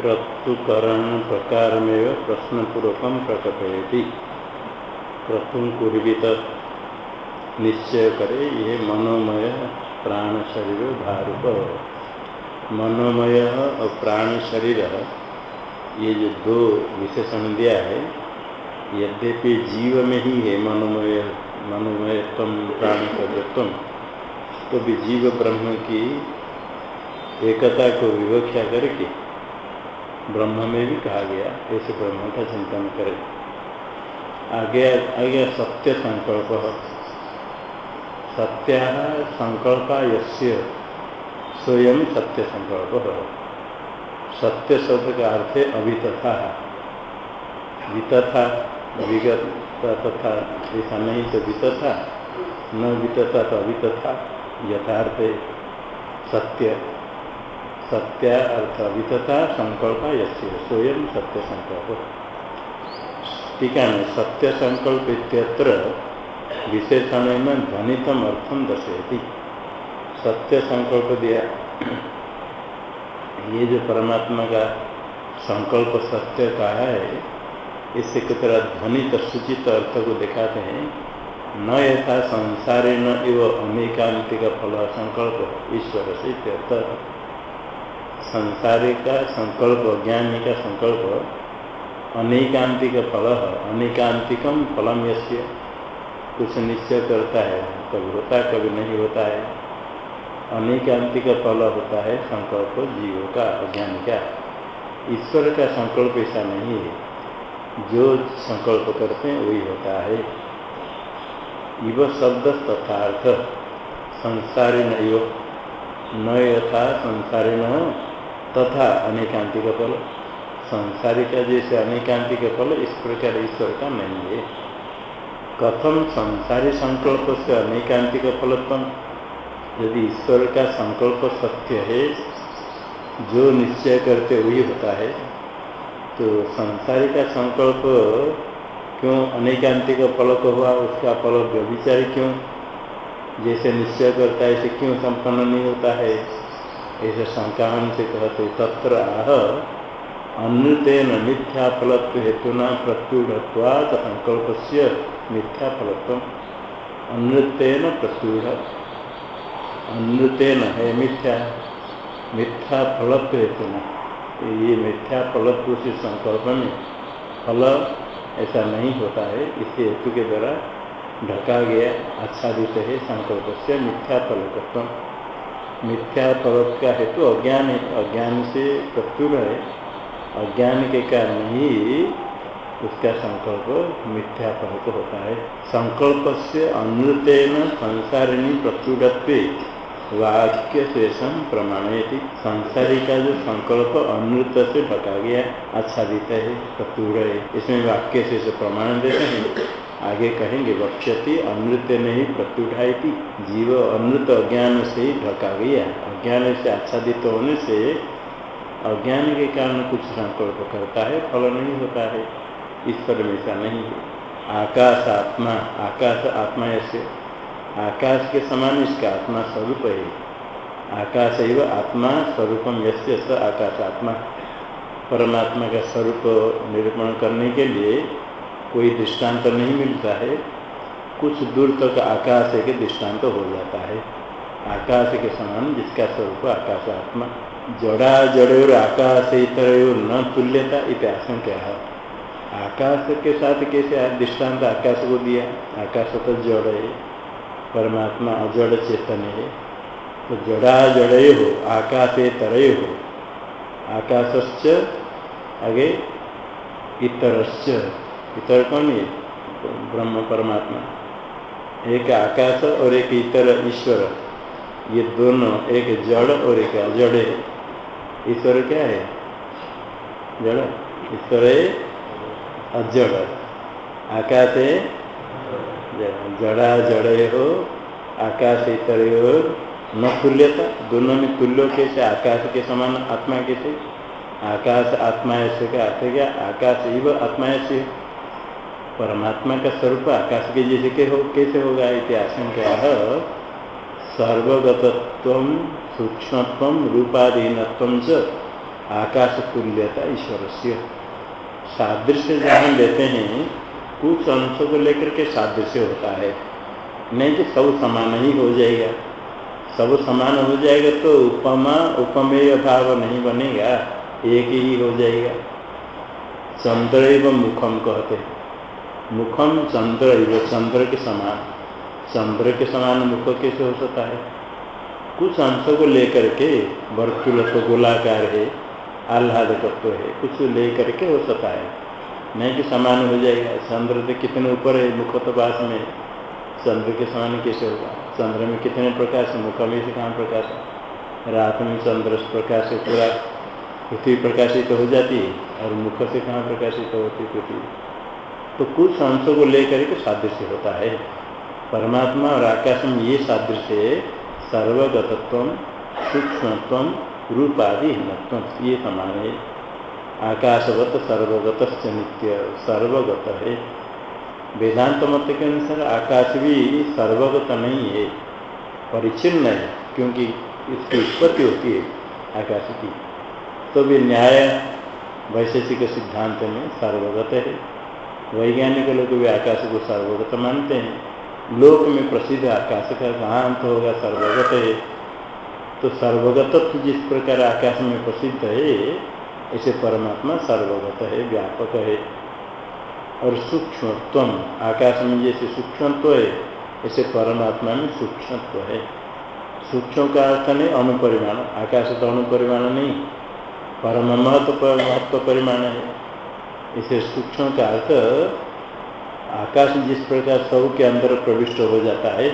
क्रतुकरण प्रकार में प्रश्नपूर्वक प्रकटयति। क्रतुम कुर्वित निश्चय करे ये मनोमय प्राण शरीर भारूप। मनोमय और प्राण शरीर ये जो दो विशेषण दिया है, यद्यपि जीव में ही है मनोमय, मनोमयत्व प्राण शरीरत्व तो भी जीव ब्रह्म की एकता को विवक्षा करके ब्रह्म में भी कहा गया, ऐसे ब्रह्म का चिंतन करें। आगे आगे सत्य संकल्प। सत्य संकल्प यस्य, स्वयं सत्य संकल्प सत्य शब्द का अर्थ है अभितथा वितथा, विगत तथा, ऐसा नहीं तो वितथा। न वितथा तो अभितथा यथार्थ सत्य। सत्य अर्थ अभितथा संकल्प यस्य, स्वयं सत्य संकल्प। टीका में सत्य संकल्प इत्यत्र विशेषण में ध्वनितम अर्थम दर्शयती। सत्य संकल्प दिया। ये जो परमात्मा का संकल्प सत्य का है, इससे की तरह ध्वनित सूचित अर्थ को दिखाते हैं। न यथा संसारे न एव अनेकांतिक फल संकल्प ईश्वर से अर्थ संसारी का संकल्प ज्ञानी का संकल्प, अनेकांतिक फल अनेकांतिकम फलम यश्य कुछ निश्चय करता है कभी होता है, कभी नहीं होता है। अनेकांतिक फल होता है, संकल्प, जीव का अज्ञान का। ईश्वर का संकल्प ऐसा नहीं है। जो संकल्प करते हैं, वही होता है। इव शब्द तथार्थ संसारी नो न यथा संसारी न तथा अनेकांतिक फल। संसारी का जैसे अनेकांतिक फल इस प्रकार ईश्वर का नहीं है। कथम संसारी संकल्प से अनेकांतिक फलत्म यदि ईश्वर का संकल्प सत्य है, जो निश्चय करते वही होता है तो संसारी का संकल्प क्यों अनेकांतिक फल को हुआ, उसका फल व्यभिचारी क्यों? जैसे निश्चय करता है ऐसे क्यों संपन्न नहीं होता है? ऐसे शंका से कहते तत्र आह अनृतेन मिथ्या फलत्व हेतुना प्रत्युढ़त्वात संकल्प से मिथ्या फलत्व प्रत्युढ़ अनृतेन है मिथ्या मिथ्या फलत्व हेतुना ये मिथ्या फलत्व से संकल्प में फल ऐसा नहीं होता है, इस हेतु के द्वारा ढका गया, आच्छादित है संकल्प से मिथ्या फलकत्व मिथ्या फल का हेतु अज्ञान है, अज्ञान से प्रत्युर है। अज्ञान के कारण ही उसका संकल्प मिथ्या फल होता है। संकल्प से अनृतेन संसारिणी प्रत्युरत्व वाक्य शेषम प्रमाणयति संसारी का जो संकल्प अनृत से ढका गया, आच्छादित है प्रत्युर है। इसमें वाक्य शेष प्रमाण देते हैं। आगे कहेंगे, वक्ष्यति अमृत नहीं प्रत्युठाई थी जीव अमृत अज्ञान से ही ढका गया अज्ञान से आच्छादित होने से अज्ञान के कारण कुछ संकल्प करता है, फल नहीं होता है। ईश्वर में ऐसा नहीं है। आकाश आत्मा आकाश आत्मा ऐसे। आकाश के समान इसका आत्मा स्वरूप है। आकाश एव आत्मा, स्वरूपम यश्य स आकाश आत्मा परमात्मा का स्वरूप निरूपण करने के लिए कोई दृष्टांत नहीं मिलता है। कुछ दूर तक आकाश के दृष्टांत हो जाता है। आकाश के समान जिसका स्वरूप आकाश आत्मा जड़ा जड़ आकाश इतर न तुल्यता इतिहास क्या है। आकाश के साथ कैसे दृष्टांत आकाश को दिया? आकाश तो जड़ है। परमात्मा अजड़ चेतन है। तो जड़ा जड़े हो, आकाशे तरय हो। आकाशश्च आगे इतरश्च। इतर कौन है? ब्रह्म, परमात्मा। एक आकाश और एक इतर ईश्वर। ये दोनों, एक जड़ और एक अजड़ है। ईश्वर क्या है? जड़। ईश्वर है अजड़। आकाश है जड़ा। जड़े हो आकाश इतर हो न तुल्यता। दोनों में तुल्य कैसे? आकाश के समान आत्मा कैसे? आकाश आत्मा ऐसे का अर्थ क्या? आकाश ही आत्मा ऐसे परमात्मा का स्वरूप आकाश के जैसे के हो कैसे होगा इतिहास सर्वगतत्व सूक्ष्म रूपाधीनत्व च आकाश तुल्यता ईश्वर से सादृश्य जहाँ लेते हैं, कुछ अंशों को लेकर के सादृश्य होता है। नहीं तो सब समान ही हो जाएगा। सब समान हो जाएगा तो उपमा, उपमेय भाव नहीं बनेगा। एक ही हो जाएगा। चंद्र एवं मुखम कहते मुखम चंद्र चंद्र के समान, चंद्र के समान मुख कैसे हो सकता है? कुछ अंशों को लेकर के वर्तुल तो गोलाकार है आह्लादकत्व है, कुछ लेकर के हो सकता है। नहीं कि समान हो जाएगा। चंद्र तो कितने ऊपर है मुख तो पास में। चंद्र के समान कैसे होगा? चंद्र में कितने प्रकाश मुख में से कहाँ प्रकाश रात में चंद्र प्रकाश पूरा पृथ्वी प्रकाशित हो जाती है, और मुख से कहाँ प्रकाशित होती पृथ्वी? तो कुछ अंशों को लेकर के सादृश्य होता है। परमात्मा और आकाश में ये सादृश्य है सर्वगतत्व सूक्ष्मत्व रूपादि हिमत्व ये समान है। आकाशवत सर्वगत नित्य, सर्वगत है। वेदांत मत के अनुसार आकाश भी सर्वगत नहीं है परिचिन्न है क्योंकि इसकी उत्पत्ति होती है आकाश की। तो भी न्याय, वैशेषिक सिद्धांत में सर्वगत है। वैज्ञानिक लोग भी आकाश को सर्वगत मानते हैं। लोक में प्रसिद्ध आकाश का कहाँ होगा, सर्वगत है। तो सर्वगत जिस प्रकार आकाश में प्रसिद्ध है ऐसे परमात्मा सर्वगत है, व्यापक है। और सूक्ष्मत्व आकाश में जैसे सूक्ष्मत्व है ऐसे परमात्मा में सूक्ष्मत्व है। सूक्ष्म का अर्थ नहीं, अनुपरिमाण। आकाश तो अनुपरिमाण नहीं परम महत्व महत्व परिमाण है। इसे सूक्ष्म का अर्थ, आकाश जिस प्रकार सब के अंदर प्रविष्ट हो जाता है,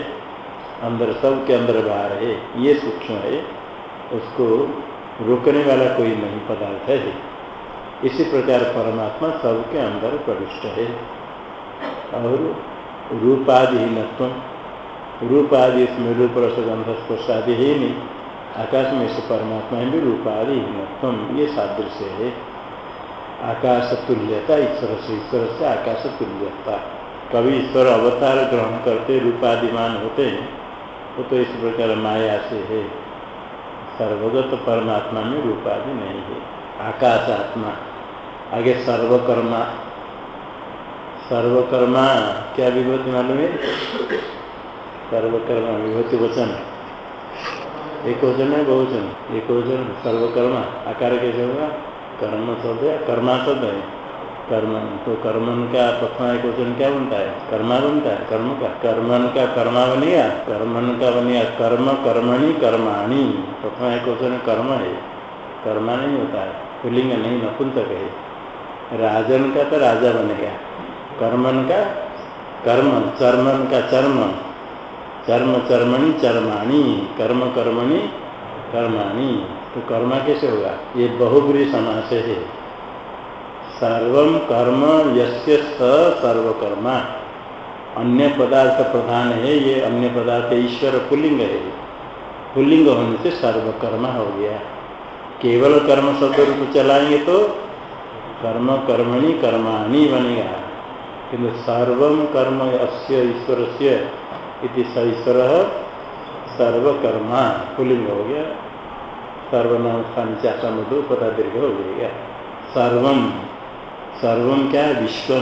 अंदर सब के अंदर बाहर है, ये सूक्ष्म है, उसको रोकने वाला कोई नहीं पदार्थ है। इसी प्रकार परमात्मा सबके अंदर प्रविष्ट है। और रूपादिहीनत्व रूपादि इसमें रूप रसगंध स्पर्शादि ही नहीं। आकाश में से परमात्मा में भी रूपादिहीनत्व ये सादृश्य है। आकाश तुल्यता ईश्वर से ईश्वर से आकाश तुल्यता कभी ईश्वर अवतार ग्रहण करते, रूपादिमान होते हैं, वो तो इस प्रकार माया से है। सर्वगत परमात्मा में रूपादि नहीं है। आकाश आत्मा आगे सर्वकर्मा। सर्वकर्मा, क्या विभूति मालूम है? सर्वकर्मा, विभूति वचन। एक वचन है, बहुवचन। एक वचन, सर्वकर्मा। आकार कैसे होगा? कर्म शब्द है कर्मा शब्द है कर्म तो कर्मन का प्रथमा एक वचन क्या बनता है कर्मा बनता है कर्म का। कर्मन का कर्मा बनेगा कर्मन का बनेगा कर्म, कर्मणि, कर्माणी। प्रथमा एक वचन कर्म है। कर्मा नहीं होता है। पुलिंग नहीं, नपुंसक है। राजन का तो राजा बनेगा कर्मन का कर्म चर्मन का चर्म चर्म, चर्मणि, चर्माणी। कर्म, कर्मणि, कर्माणी। तो कर्मा कैसे होगा? ये बहुब्री समास है। सर्व कर्म यस्य स सर्वकर्मा। अन्य पदार्थ प्रधान है, ये अन्य पदार्थ ईश्वर पुल्लिंग है। पुल्लिंग होने से सर्वकर्मा हो गया। केवल कर्म शब्द रूप चलाएँगे तो कर्म कर्मणि कर्माणी बनेगा। किंतु सर्व कर्म अस्य ईश्वर स ईश्वर सर्वकर्मा पुलिंग हो गया। सर्वनाम चाचा मधु पता दीर्घ हो जाएगा सर्वम सर्व क्या है विश्व,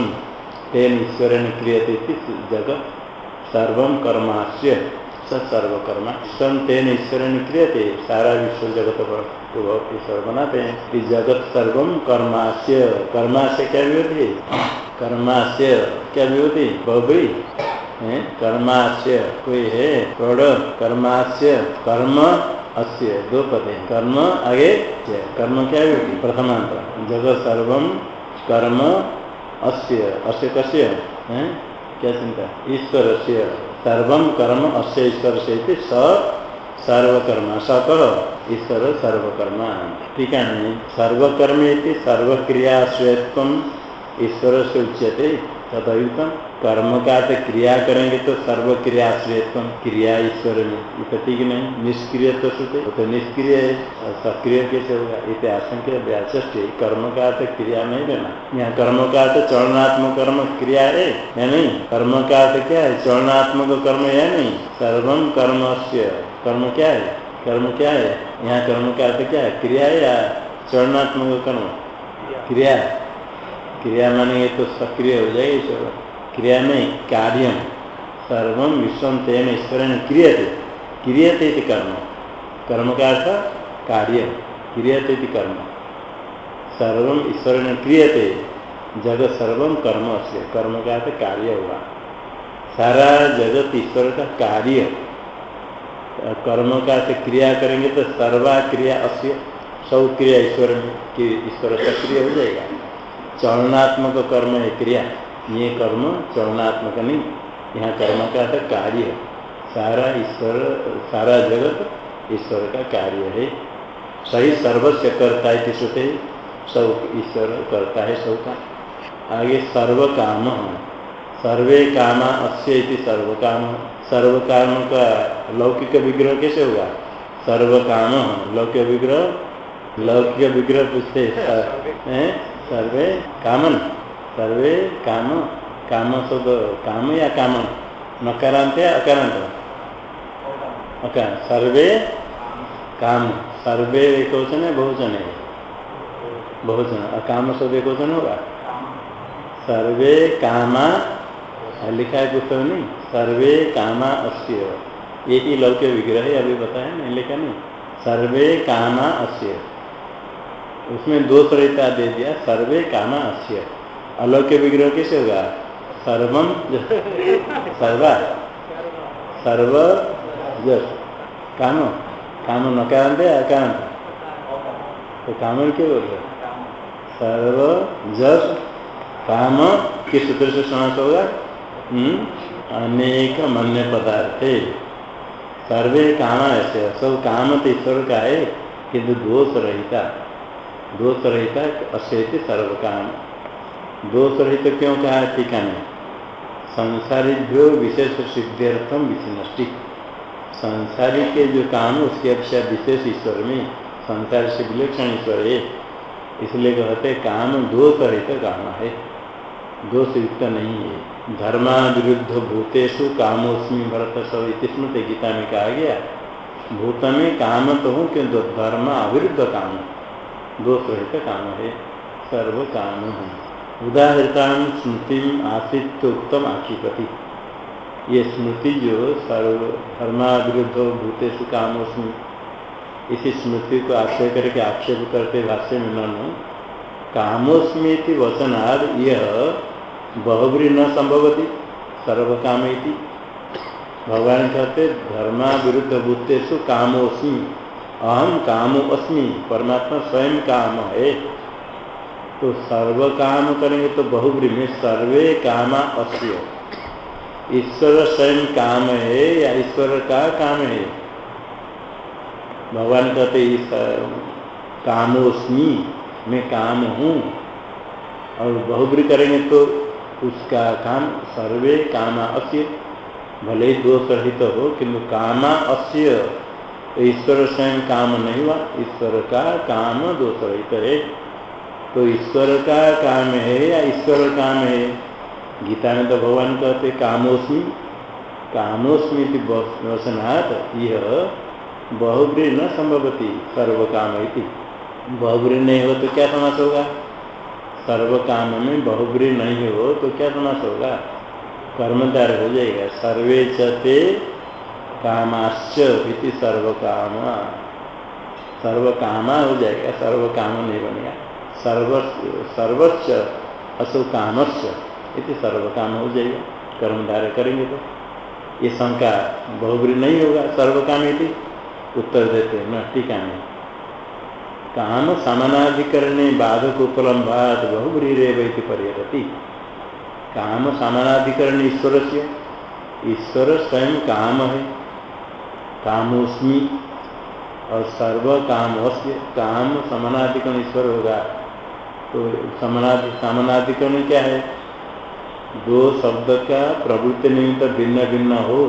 तेन ईश्वर क्रियते जगत। सर्व कर्माश्य सर्वकर्मा स्वयं तेन ईश्वर क्रियते। सारा विश्व जगत को ईश्वर बनाते हैं कि जगत सर्व कर्माश्य कर्माश्य क्या है कर्माश्य क्या होती बहुबरी कर्माश्य कोई है? प्रौढ़। कर्माश्य कर्म। अस्य दो पद है। कर्म, आगे कर्म क्या भी होती प्रथमांत जगत सर्वम कर्म, अस्य अस्य कस्य? है? क्या चिंता? ईश्वर से सर्व कर्म, अस्य ईश्वर से स सर्वकर्मा। स कह ईश्वर सर्वकर्मा। ठीक है, नहीं? सर्वकर्म सर्वक्रिया स्वयत्व ईश्वर से उच्यते। तदयुतम कर्म का तो क्रिया करेंगे तो सर्व क्रिया आश्रयत्व क्रिया ईश्वर में। ये ठीक नहीं, निष्क्रिय तो सुते तो निष्क्रिय है सक्रिय कैसे होगा? ये आशंक्य व्याचस्ट कर्म का अर्थ क्रिया नहीं देना यहाँ कर्म का अर्थ चलनात्मक कर्म क्रिया है या नहीं? कर्म का अर्थ क्या है? चलनात्मक कर्म है नहीं? सर्वम कर्म कर्म क्या है? कर्म क्या है? यहाँ कर्म का अर्थ क्या है? क्रिया या चरणात्मक कर्म? क्रिया। क्रिया मानेंगे तो सक्रिय हो जाएगी ईश्वर। क्रिया में कार्य सर्व विश्व तेन ईश्वर ने क्रियते क्रियते कर्म। कर्म का अर्थ कार्य। क्रियते कर्म। सर्व ईश्वर ने क्रियते। जगत सर्व कर्म से कर्म का अर्थ कार्य हुआ। सारा जगत ईश्वर का कार्य। कर्म का अर्थ क्रिया करेंगे तो सर्वा क्रिया अस्य सब क्रिया ईश्वर में कि ईश्वर सक्रिय हो जाएगा। चलनात्मक कर्म है क्रिया। ये कर्म चरणात्मक नहीं यहाँ कर्म का अर्थ कार्य सारा ईश्वर सारा जगत ईश्वर का कार्य है। सही सर्वस्व करता है किसते सब ईश्वर करता है सब का आगे सर्व काम सर्वे कामा अस्य सर्व काम सर्व काम का लौकिक विग्रह कैसे होगा सर्व काम लौकिक विग्रह? लौकिक विग्रह पूछते सर्वे कामन। सर्वे काम काम शब्द काम या काम नकारांत या अकारांत? अकार, सर्वे काम, सर्वे एक वचन है बहुवचन है बहुवचन अकाम शब्द एक वचन होगा? सर्वे कामा, लिखा है पुस्तक नहीं, सर्वे कामा अस्य। ये ही लौक्य विग्रह है, अभी बताया नहीं, लिखा नहीं। सर्वे कामा अस्य। उसमें दो तरह दे दिया, सर्वे कामा अस्य। अलौक्य विग्रह कैसे होगा? सर्वम सर्वा। सर्व जस काम काम नकारांत है अकारांत तो काम क्यों बोल रहे सर्व जस काम किस सूत्र से समास होगा? अनेक मन्य पदार्थ। सर्वे काम ऐसे। सब काम तो ईश्वर का है, किंतु दोष रहता। दोष रहता अशेष सर्व काम दोष रहित क्यों कहा टीका में संसारिभ्यो विशेष सिद्ध्यर्थम विचिनष्टि संसारी के जो काम उसकी अपेक्षा विशेष ईश्वर में संसार से विलक्षण ईश्वर है। इसलिए कहते काम दोष रहित काम है। दोष युक्त नहीं है। धर्मा विरुद्ध भूतेषु कामोस्मी भरत सब स्मृत गीता में कहा गया। भूत में काम तो हूँ किंतु धर्म अविरुद्ध काम दोष रहित काम है। सर्व काम हूँ। उदाहरता स्मृति आसित उत्तम आखिपति ये स्मृति जो सर्व धर्माविरुद्ध भूतेषु कामोस्मी इसी स्मृति को आश्रय करके आक्षेप करते भाष्य में न कामोस्मी वचनाद यह बहुबरी न संभवती सर्वकाम भगवान कहते धर्मा विरुद्ध भूतेषु कामोस्मी अहम कामो अस्मि परमात्मा स्वयं काम है। तो सर्व काम करेंगे तो बहुब्री में सर्वे कामा अस्य। ईश्वर स्वयं काम है या ईश्वर का काम है? भगवान कहते कामोस्मी, मैं काम हूँ। और बहुब्री करेंगे तो उसका काम सर्वे कामा अस्य। भले ही दोष रहित हो, किंतु कामा अस्य। ईश्वर स्वयं काम नहीं हुआ, ईश्वर का काम दोष रहित है। तो ईश्वर का काम है या ईश्वर काम है? गीता में तो भगवान कहते कामोस्मी कामोस्मी वचनात् यह बहुब्री न संभवती सर्व काम बहुब्री नहीं हो तो क्या समास होगा? सर्व काम में बहुब्री नहीं हो तो क्या समास होगा? कर्मदार हो जाएगा। सर्वे चते कामाश्च सर्व काम सर्व कामा हो जाएगा सर्व काम नहीं बनेगा। सर्व सर्वच्च असु कामस्य इति सर्व काम हो जाएगा। कर्मधारय करेंगे तो। ये शंका बहुबरी नहीं होगा सर्व काम यदि उत्तर देते न टीका में काम समानाधिकरणे बाधक उपलम्बाद बहुबरी रेवती पर्यटती काम समानाधिकरण ईश्वर से ईश्वर स्वयं काम है। कामोस्मी और सर्व काम काम समानाधिकरण ईश्वर होगा। तो समानाधि समानाधिकरण क्या है? दो शब्द का प्रवृत्ति निमित्त भिन्न भिन्न हो,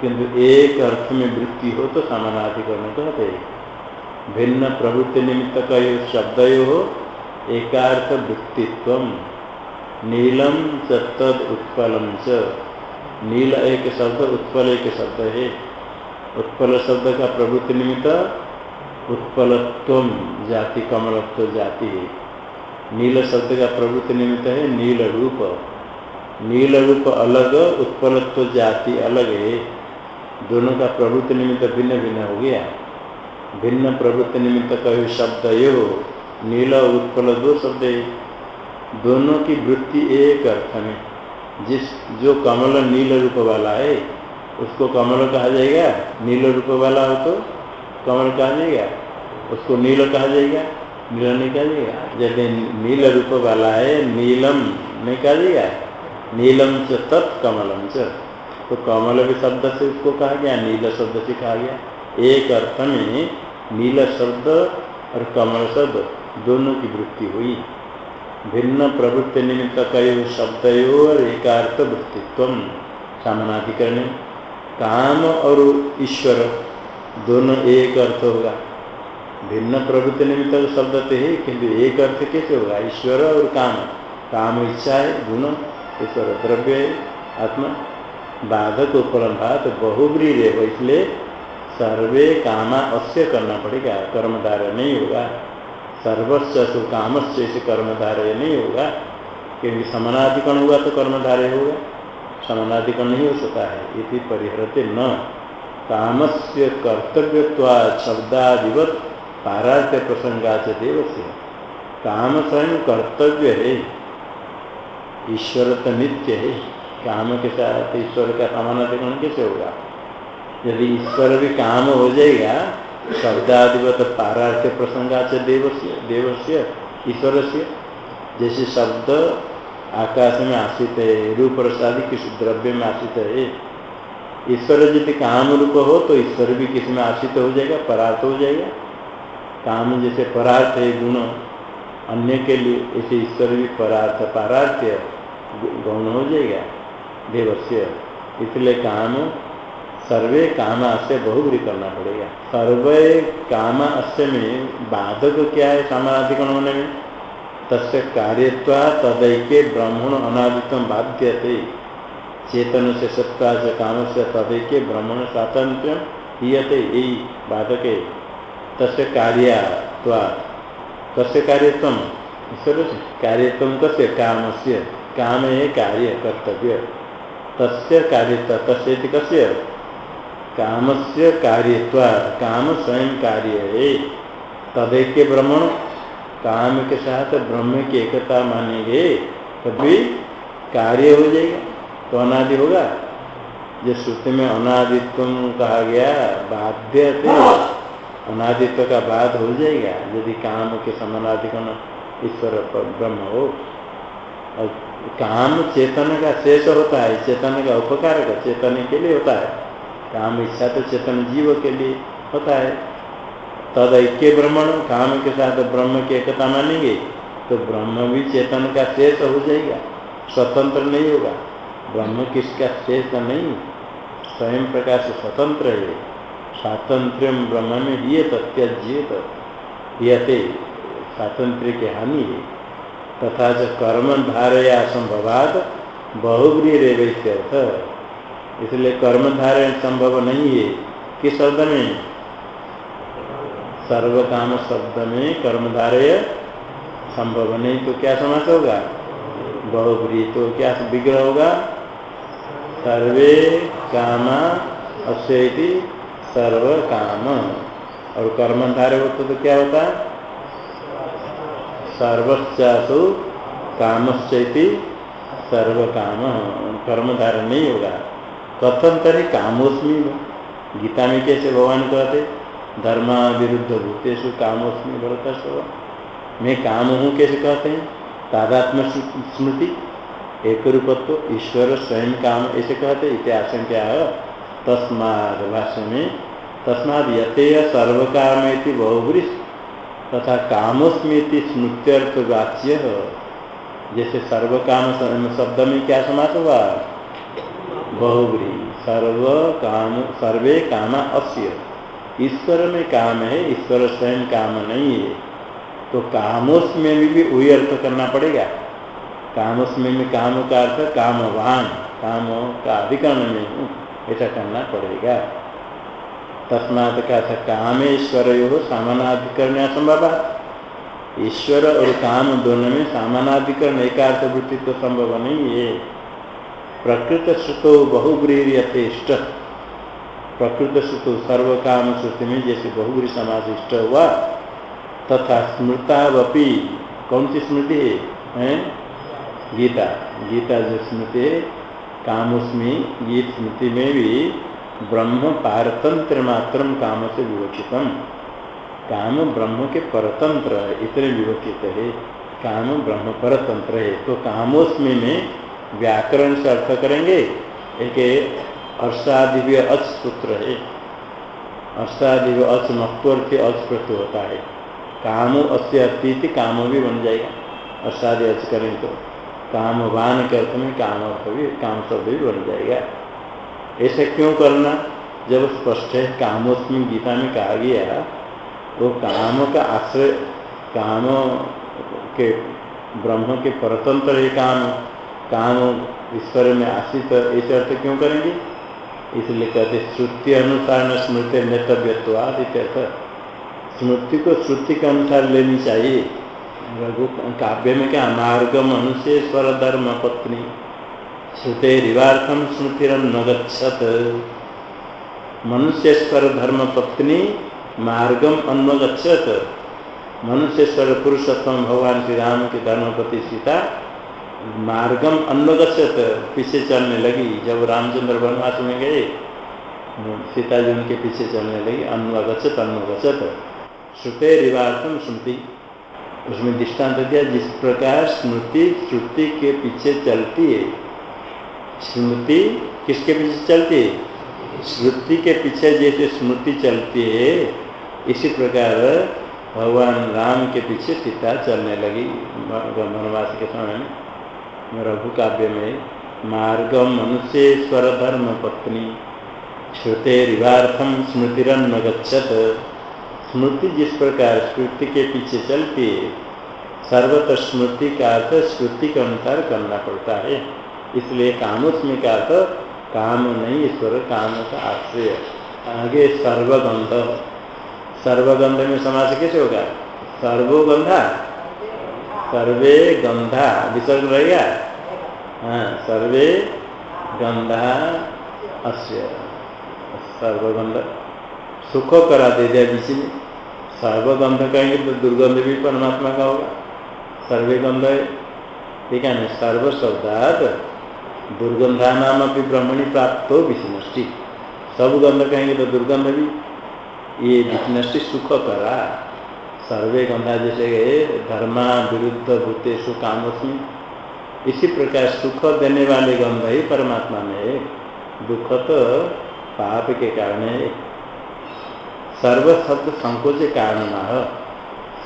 किंतु एक अर्थ में वृत्ति हो तो समानाधिकरण कहते हैं भिन्न प्रवृत्ति निमित्त का यो शब्द यो हो, एकार्थ वृत्तित्व नीलम चतद उत्पलम च। नील एक शब्द, उत्पल एक शब्द है। उत्पल शब्द का प्रवृत्ति निमित्त उत्पलत्व जाति कमलत्व जाति नील शब्द का प्रवृत्ति निमित्त है नील रूप। नील रूप अलग, उत्पलत्व जाति अलग है। दोनों का प्रवृत्ति निमित्त भिन्न भिन्न हो गया। भिन्न प्रवृत्ति निमित्त कहे शब्द यो नील उत्पल दो शब्द है। दोनों की वृत्ति एक अर्थ में। जिस, जो कमल नील रूप वाला है, उसको कमल कहा जाएगा। नील रूप वाला हो तो कमल कहा जाएगा। उसको नील कहा जाएगा। नील नहीं कहा जाएगा जैसे नील रूप वाला है, नीलम। नहीं कहा जाएगा नीलम च तत्कमलम च। तो कमल भी शब्द से उसको कहा गया, नील शब्द से कहा गया। एक अर्थ में नील शब्द और कमल शब्द दोनों की वृत्ति हुई। भिन्न प्रवृत्ति निमित्त कयो शब्दयो और एकार्थ वृत्तित्व सामनाधिकरण, काम और ईश्वर, दोनों एक अर्थ होगा। भिन्न प्रवृत्ति निमित्त शब्द तो है, किंतु एक अर्थ कैसे होगा? ईश्वर और काम। काम इच्छा है, गुण, ईश्वर द्रव्य है, आत्मा। बाधक उपलम्भात बहुब्री रे इसलिए सर्वे कामा अस्य करना पड़ेगा, कर्मधारय नहीं होगा। सर्वस्व सु कामस्य से कर्मधारय नहीं होगा। क्योंकि समानाधिकरण हुआ तो कर्मधारय होगा। समानाधिकरण नहीं हो सकता है, इति परिहरते न। कामस्य कर्तव्यवाद शब्दादिवत पारार्थ प्रसंगा से देव से काम स्वयं कर्तव्य है. ईश्वर तो नित्य है. काम के साथ ईश्वर का समानाधिकरण कैसे होगा? यदि ईश्वर भी काम हो जाएगा शब्दादिवत पारार्थ से देवस्य देवस्य ईश्वर से जैसे शब्द आकाश में आश्रित है, रूप प्रसादी किस द्रव्य में आश्रित है ईश्वर यदि काम रूप हो तो ईश्वर भी किसमें आश्रित हो जाएगा, परार्थ हो जाएगा. काम जैसे परार्थ है, गुण। अन्य के लिए ऐसे ईश्वर भी परार्थ, पारार्थ गौण हो जाएगा देवस्य इसलिए काम, सर्वे काम से बहुबरी करना पड़ेगा। सर्वे काम अस्य में बाधक क्या है सामानाधिकरण होने में? तस्य कार्यत्वा तदैक्य ब्राह्मण अनादित्व बाध्य थे चेतन से सत्ता से काम से तदैक्य ब्राह्मण स्वातंत्र यही बाधक है। तस्य कार्या से कार्यत्व कस्य काम से काम है कार्य कर्तव्य तस्य कार्य तस्य कस्य? काम से कार्यत्वा, काम स्वयं कार्य। है तदैक्य ब्रह्मण काम के साथ ब्रह्म की एकता मानेंगे तभी कार्य हो जाएगा तो अनादि होगा। जो श्रुति में अनादित्व कहा गया बाध्य थे अनादित्व का बाद हो जाएगा। यदि काम के समानाधिकरण ईश्वर ब्रह्म हो, और काम चेतन का शेष होता है, चेतन का उपकार का चेतन के लिए होता है। काम इच्छा तो चेतन जीव के लिए होता है। तद ऐक्य ब्रह्मण, काम के साथ ब्रह्म की एकता मानेंगे तो ब्रह्म भी चेतन का शेष हो जाएगा, स्वतंत्र नहीं होगा। ब्रह्म किसका शेष नहीं? स्वयं प्रकाश स्वतंत्र है। स्वातंत्र ब्रह्म में ये तत्यज्येत यते स्वातंत्र के हानि है। तथा च कर्म धारया संभवाद बहुग्री रेवैत अर्थ इसलिए कर्म धारण संभव नहीं है। किस शब्द में? सर्व काम शब्द में कर्म कर्मधारय संभव नहीं तो क्या समास होगा? बहुब्री तो क्या विग्रह होगा? सर्वे कामा अश्य सर्व काम और कर्मधारय होता तो क्या होता सर्वस्चासु कामश्चैति सर्व काम कर्मधारण नहीं होगा। कथन तरी कामोस्मी गीता में कैसे भगवान कहते? धर्मा विरुद्ध भूतेषु कामोस्मी सब मैं काम हूँ कैसे कहते हैं? तादात्म स्मृति एक रूपत्व ईश्वर, स्वयं काम, ऐसे कहते इतिहास क्या है तस्माद में तस्माद यतेय सर्व काम बहुवृष तथा कामोस्मृति स्मृत्यर्थ वाच्य जैसे सर्व काम शब्द में क्या समास हुआ? बहुब्री सर्व काम सर्वे काम अस्य। ईश्वर में काम है, ईश्वर स्वयं काम नहीं है। तो कामोस्मय में भी वही अर्थ करना पड़ेगा। कामोस्मय में काम का अर्थ कामवान, काम का अधिकरण में हूँ। ऐसा करना पड़ेगा तस्मात का था कामेश्वर यो सामानाधिकरण असंभव ईश्वर और काम दोनों में सामानाधिकरण एकार्थ वृत्ति तो संभव नहीं है। प्रकृत श्रुतो बहुब्रीर यथेष्ट प्रकृत श्रुतो सर्व काम श्रुति में जैसे समाज इष्ट हुआ, तथा स्मृतावपी, कौन सी स्मृति है? गीता। गीता जो स्मृति है कामुस्मी गीत स्मृति में भी ब्रह्म पारतंत्र मात्र काम से विवक्षितम काम ब्रह्म के परतंत्र है इतने विवक्षित है। काम ब्रह्म परतंत्र है। तो कामोस्मी में व्याकरण से अर्थ करेंगे। एक अर्षादिव्य अच सूत्र है। अर्षादिव्य अच मक्वर्थ अच प्रत्यु होता है। कामो अस्य अतीति, काम भी बन जाएगा। अर्षादि अच करें तो। कामवान के अर्थ में काम अर्थ भी काम शब्द भी बन जाएगा। ऐसे क्यों करना? जब स्पष्ट है कामोत्मी गीता में कहा गया तो काम का आश्रय, काम के ब्रह्म के परतंत्र है काम। काम ईश्वर में आश्रित, ऐसे अर्थ क्यों करेंगे? इसलिए कहते श्रुति अनुसार न स्मृति नेतव्यत्वाद इत्यर्थ स्मृति को श्रुति के अनुसार लेनी चाहिए। रघु काव्य में क्या मार्ग मनुष्य स्वर धर्म पत्नी श्रुते रिवार्थम स्मृतिरन्न गच्छत मनुष्य स्वर धर्म पत्नी मार्गम अन्वगछत मनुष्य स्वर पुरुषोत्तम भगवान श्री राम की धर्मपति सीता मार्गम अन्वगछत पीछे चलने लगी, जब रामचंद्र वनवास में गए, सीता जी उनके पीछे चलने लगी अन्वगछत अन्वगछत श्रुते रिवार्थम स्मृति। उसमें दृष्टांत दिया, जिस प्रकार स्मृति, श्रुति के पीछे चलती है। स्मृति किसके पीछे चलती है? श्रुति के पीछे जैसे स्मृति चलती है, इसी प्रकार भगवान राम के पीछे सीता चलने लगी, वनवास के समय में, रघु काव्य में मार्ग मनुष्य स्वर धर्म पत्नी श्रुते रिवार्थम स्मृतिरन्न गच्छत स्मृति जिस प्रकार श्रुति के पीछे चलती है, सर्वत्र स्मृति का अर्थ श्रुति के अनुसार करना पड़ता है। इसलिए कामोस्मी का अर्थ काम नहीं, ईश्वर काम का आश्रय। आगे सर्वगंध। सर्वगंध में समाज कैसे होगा? सर्वोगंधा सर्वे गंधा। विसर्ग रहेगा हाँ सर्वे गंधा अस्य सर्वगंध। सुख करा दे दिया बीच में सर्वगंध कहेंगे तो दुर्गंध भी परमात्मा का होगा। सर्वे गंध है ठीक है ना? सर्व शब्दात दुर्गंधा नाम अभी ब्रह्मणी प्राप्त हो विष्णष्टि। सब गंध कहेंगे तो दुर्गंध भी ये विष्णष्टि सुख करा सर्वे गंधा जैसे धर्मा विरुद्ध भूतेषु कामोस्मी इसी प्रकार सुख देने वाले गंध ही परमात्मा में दुख तो पाप के कारण है। सर्व शब्द संकोच कारण न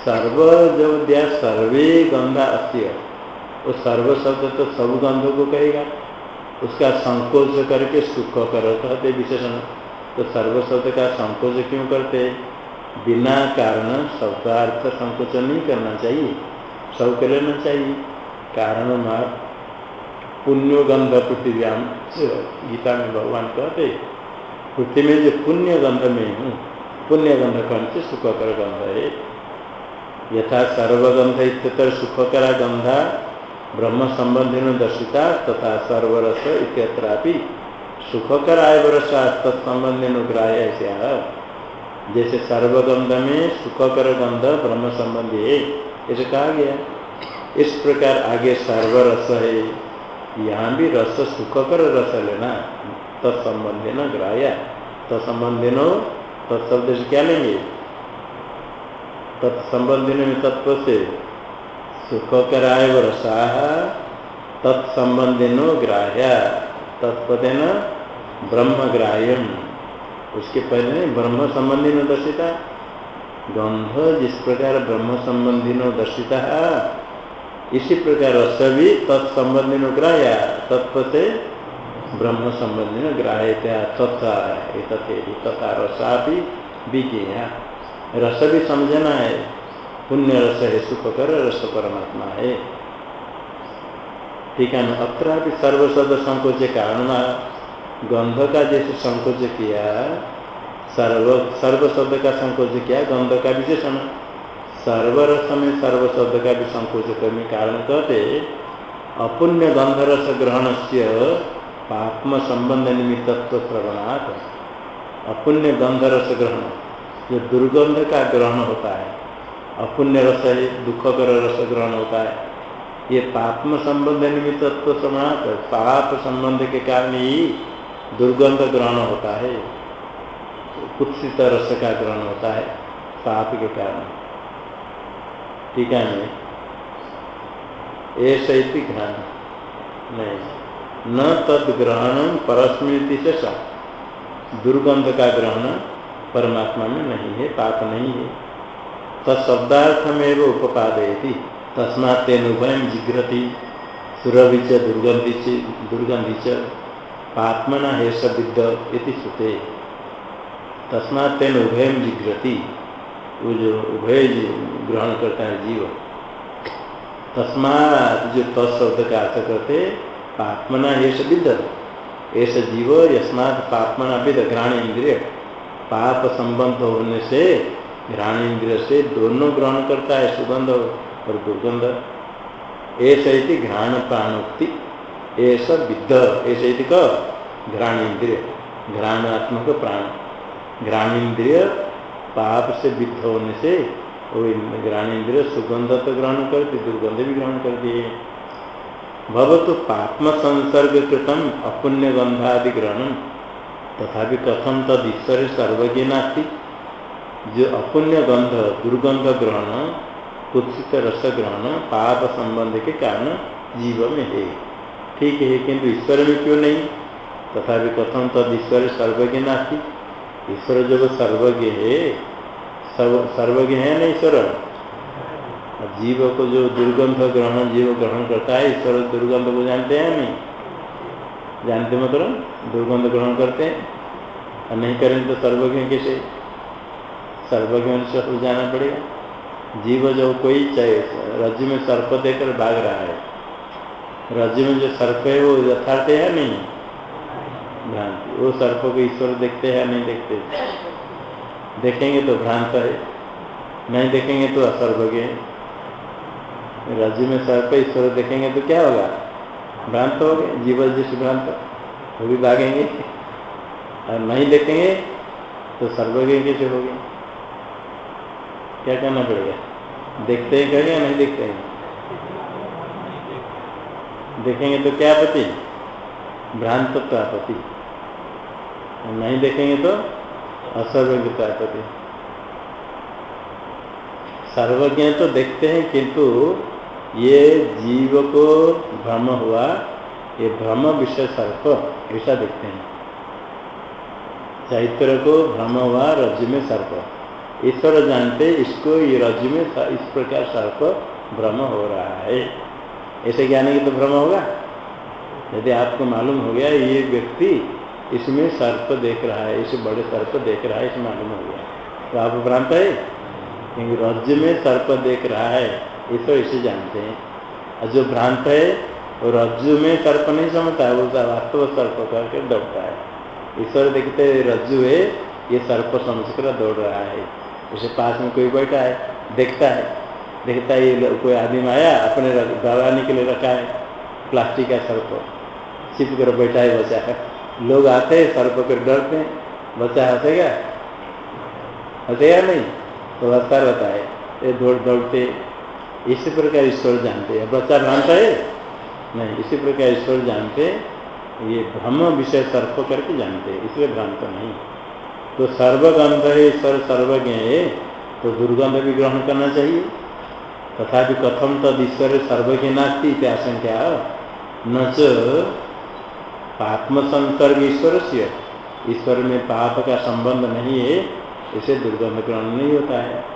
सर्व जब दिया सर्वे गंधा अस्य वो सर्व शब्द तो सब गंधों को कहेगा। उसका संकोच करके सुख करो कहते विशेषण। तो सर्व शब्द का संकोच क्यों करते? बिना कारण शब्दार्थ संकोच नहीं करना चाहिए। सब कर लेना चाहिए। कारण पुण्य गंध पृथ्व्याम। गीता में भगवान कहते पृथ्वी में जो पुण्य गंध में हूँ पुण्य गंध सुखकर गंध है यथा सर्वगंध इतर सुखकरा गंधा ब्रह्म संबंधी दर्शिता, तथा सर्वरस इत्यत्रापि सुखकर वर्षा तत्संबंधी ग्राह्य ऐसे जैसे सर्वगंध में सुखकर गंध ब्रह्म संबंधी है ऐसे कहा गया। इस प्रकार आगे सर्वरस है। यहाँ भी रस सुखकर रस लेना तत्संबंधी न ग्राह्य तत्संबंधी तत्शब्द से क्या लेंगे? तत्संबंधी में तत्व से सुखकराय वर्षा तत्संबंधी नो ग्राह्य तत्पदेन ब्रह्म ग्राह्यम। उसके पहले ब्रह्म संबंधी न दर्शिता। गंध जिस प्रकार ब्रह्म संबंधी न दर्शिता, इसी प्रकार रस भी तत्संबंधी न ग्राह्य, तत्व से ब्रह्म संबंधी न ग्राह्य तथा तथा रसा भी विज्ञा रस भी समझना है। पुण्य रस है, सुख कर रस परमात्मा है। ठीक है अत्र भी सर्वशब्द संकोच कारण गंध का जैसे संकोच किया, सर्व सर्व शब्द का संकोच किया, गंध का विशेषण सर्वरस में सर्व शब्द का भी संकोच करने कारण कहते अपुण्य गंधरस ग्रहण से पात्म संबंध निमित्तत्व श्रवणात् अपुण्य गंध रस ग्रहण जो दुर्गंध का ग्रहण होता है अपुण्य रस है दुखकर रस ग्रहण होता है, ये पात्म संबंध निमित्तत्व श्रवणात् पाप संबंध के कारण ही। दुर्गंध ग्रहण होता है कुत्सित रस का ग्रहण होता है पाप के कारण ठीक है ऐसा ज्ञान नहीं। न तद ग्रहण परस्मृति से सा। दुर्गंध का ग्रहण परमात्मा में नहीं है, पाप नहीं है। तत्शब्दार्थमेव उपादयती तस्मा तेन उभयम जिग्रति सुरभि च दुर्गंधि च दुर्गंधि च पात्मना है सविद्ध इति सुते तस्मा तेन उभयम जिग्रति, वो जो उभय ग्रहण करता है जीव, तस्मात जो तत्शब्द का अर्थ करते पात्मना ये विद्ध ऐसा जीव यस्मात पापमना विद घ्राण इंद्रिय पाप संबंध होने से घ्राण इंद्रिय से दोनों ग्रहण करता है, सुगंध और दुर्गंध। ऐसा घ्राण प्राणोक्ति ऐसा विद्ध ऐसा क घ्राण इंद्रिय घ्राणात्मक प्राण। घ्राण इंद्रिय पाप से विद्ध होने से वो घ्राण इंद्रिय सुगंध तो ग्रहण करती, दुर्गंध भी ग्रहण करती है। भवतु पात्म संसर्ग कृतम अपुण्य गंधादि ग्रहण तथा कथम तद ईश्वर सर्वज्ञ नास्ती। जो अपुण्य गंध दुर्गंध ग्रहण कुत्सित रस ग्रहण पाप संबंध के कारण जीव में है ठीक है किंतु ईश्वर में क्यों नहीं? तथा कथम तद ईश्वर सर्वज्ञ नास्ती। ईश्वर जब सर्वज्ञ है। सर्वज्ञ है ना ईश्वर? जीव को जो दुर्गंध ग्रहण, जीव ग्रहण करता है ईश्वर दुर्गंध को जानते हैं नहीं जानते मतलब दुर्गंध ग्रहण करते हैं। और नहीं करेंगे तो सर्वज्ञ कैसे? सर्वज्ञ से जाना पड़ेगा। जीव जो कोई चाहे राज्य में सर्प देकर भाग रहा है। राज्य में जो सर्प है, वो यथार्थ है नहीं? भ्रांति। वो सर्प को ईश्वर देखते हैं नहीं देखते? देखेंगे तो भ्रांत है। नहीं देखेंगे तो असर्वज्ञ है। राज्य में सर्प ईश्वर देखेंगे तो क्या होगा? भ्रांत हो गए, जीवन जिस भ्रांत, वो भी भागेंगे। और नहीं देखेंगे तो सर्वज्ञ कैसे हो गए क्या करना पड़ेगा? देखते हैं कहेंगे नहीं देखते हैं? देखेंगे तो क्या पति भ्रांत तो आपत्ति नहीं देखेंगे तो असर्वज्ञ तो आपत्ति। सर्वज्ञ तो देखते हैं, किंतु ये जीव को भ्रम हुआ, ये भ्रम विषय सर्प ऐसा देखते हैं। चैत्र को भ्रम हुआ, रज्जु में सर्प। ईश्वर जानते, इसको, ये रज्जु में इस प्रकार सर्प भ्रम हो रहा है। ऐसे ज्ञान की तो भ्रम होगा। यदि आपको मालूम हो गया, ये व्यक्ति इसमें सर्प देख रहा है, इसे बड़े सर्प देख रहा है, इसे मालूम हो गया। तो आप भ्रांत है? क्योंकि रज्जु में सर्प देख रहा है। ईश्वर इसे जानते हैं। और जो भ्रांत है, वो रज्जु में सर्प नहीं समझता है, वो वास्तव सर्प करके दौड़ता है। ईश्वर देखते रज्जु है, ये सर्प समझ कर दौड़ रहा है। उसे पास में कोई बैठा है, देखता है। देखता है, ये कोई आदमी आया, अपने दौड़ाने के लिए रखा है, प्लास्टिक का सर्प छिप कर बैठा है बचा है। लोग आते हैं सर्प कर डरते हैं। बच्चा हंसेगा हंसेगा नहीं? तो हंसता रहता है ये दौड़, दौड़ते इसी प्रकार ईश्वर जानते हैं। बच्चा भ्रांत है? नहीं, इसी प्रकार ईश्वर जानते ये भ्रम विषय सर्प करके जानते इसलिए भ्रांत नहीं। तो सर्वगंध है, ईश्वर सर्वज्ञ है तो दुर्गंध भी ग्रहण करना चाहिए। तथा कथम तद ईश्वर सर्वज्ञ नास्ती आशंका। न च पात्म संसर्ग ईश्वर से ईश्वर में पाप का संबंध नहीं है, इसे दुर्गंध ग्रहण नहीं होता है।